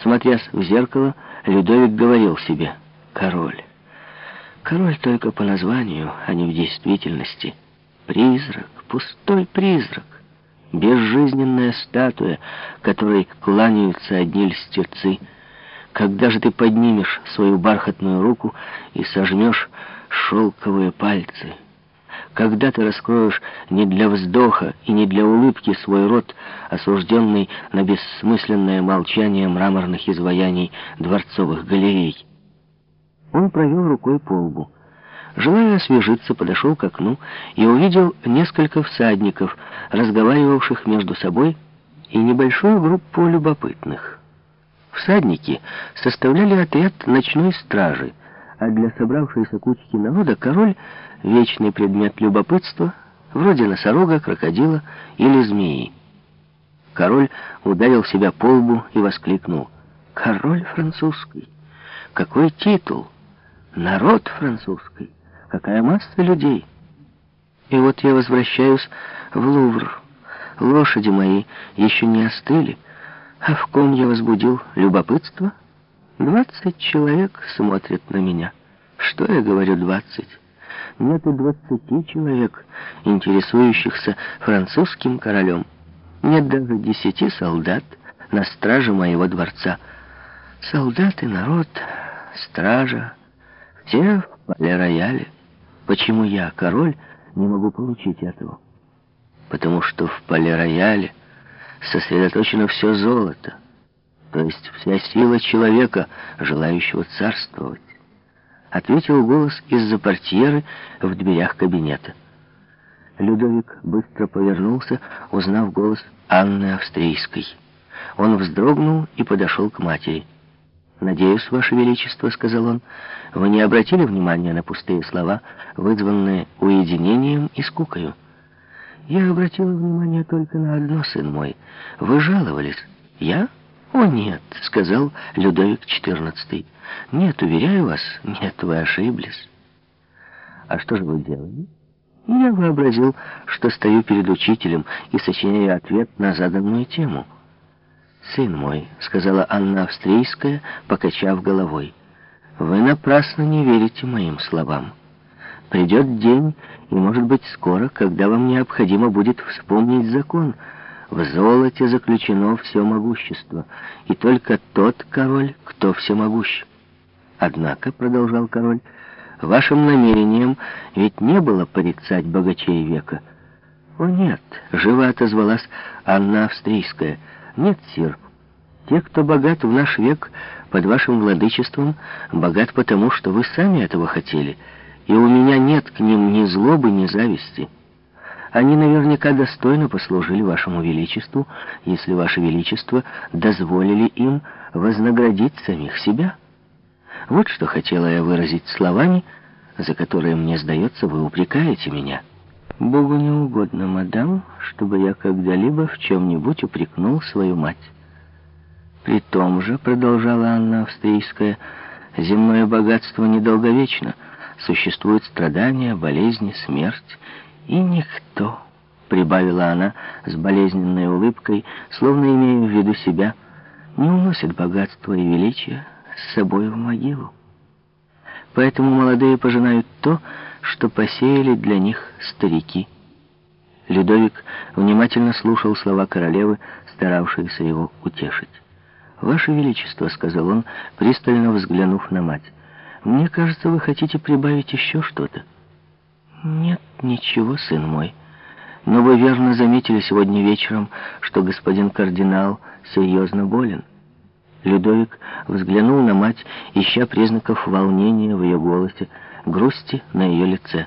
Смотрясь в зеркало, Людовик говорил себе «Король». Король только по названию, а не в действительности. Призрак, пустой призрак. Безжизненная статуя, которой кланяются одни льстецы. Когда же ты поднимешь свою бархатную руку и сожмешь шелковые пальцы? Когда ты раскроешь не для вздоха и не для улыбки свой рот, осужденный на бессмысленное молчание мраморных изваяний дворцовых галерей? Он провел рукой по лбу. Желая освежиться, подошел к окну и увидел несколько всадников, разговаривавших между собой, и небольшую группу любопытных. Всадники составляли отряд ночной стражи, а для собравшейся кучки народа король — вечный предмет любопытства, вроде носорога, крокодила или змеи. Король ударил себя по лбу и воскликнул. «Король французский! Какой титул! Народ французский! Какая масса людей!» И вот я возвращаюсь в Лувр. Лошади мои еще не остыли, а в ком я возбудил любопытство — Двадцать человек смотрят на меня. Что я говорю, двадцать? Нету двадцати человек, интересующихся французским королем. Нет даже десяти солдат на страже моего дворца. Солдаты, народ, стража, все в поле-рояле. Почему я, король, не могу получить этого? Потому что в поле-рояле сосредоточено все золото то есть вся сила человека, желающего царствовать, ответил голос из-за портьеры в дверях кабинета. Людовик быстро повернулся, узнав голос Анны Австрийской. Он вздрогнул и подошел к матери. «Надеюсь, Ваше Величество, — сказал он, — вы не обратили внимания на пустые слова, вызванные уединением и скукою. Я обратила внимание только на одно, сын мой. Вы жаловались. Я?» «О, нет», — сказал Людовик XIV. «Нет, уверяю вас, нет, вы ошиблись». «А что же вы делали?» Я вообразил, что стою перед учителем и сочиняю ответ на заданную тему. «Сын мой», — сказала Анна Австрийская, покачав головой, — «вы напрасно не верите моим словам. Придет день, и, может быть, скоро, когда вам необходимо будет вспомнить закон — в золоте заключено все могущество, и только тот король, кто всемогущ. Однако, — продолжал король, — вашим намерением ведь не было порицать богачей века. О нет, — живо отозвалась Анна Австрийская, — нет, сир, те, кто богат в наш век под вашим владычеством, богат потому, что вы сами этого хотели, и у меня нет к ним ни злобы, ни зависти. Они наверняка достойно послужили вашему величеству, если ваше величество дозволили им вознаградить самих себя. Вот что хотела я выразить словами, за которые, мне сдается, вы упрекаете меня. Богу не угодно, мадам, чтобы я когда-либо в чем-нибудь упрекнул свою мать. При том же, продолжала Анна Австрийская, земное богатство недолговечно. Существуют страдания, болезни, смерть, и никто, прибавила она с болезненной улыбкой, словно имея в виду себя, не уносит богатство и величие с собой в могилу. Поэтому молодые пожинают то, что посеяли для них старики. Людовик внимательно слушал слова королевы, старавшиеся его утешить. «Ваше Величество», — сказал он, пристально взглянув на мать, — «мне кажется, вы хотите прибавить еще что-то». «Нет, ничего, сын мой. Но вы верно заметили сегодня вечером, что господин кардинал серьезно болен». Людовик взглянул на мать, ища признаков волнения в ее голосе, грусти на ее лице.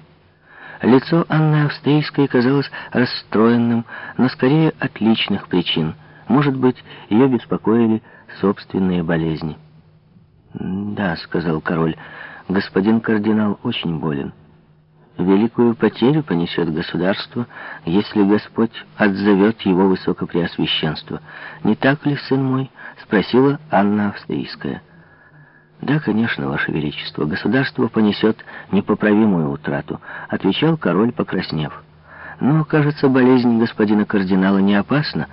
Лицо Анны Австрийской казалось расстроенным, но скорее от личных причин. Может быть, ее беспокоили собственные болезни. «Да», — сказал король, — «господин кардинал очень болен». Великую потерю понесет государство, если Господь отзовет его высокопреосвященство. Не так ли, сын мой? Спросила Анна Австрийская. Да, конечно, Ваше Величество, государство понесет непоправимую утрату, отвечал король, покраснев. Но, кажется, болезнь господина кардинала не опасна,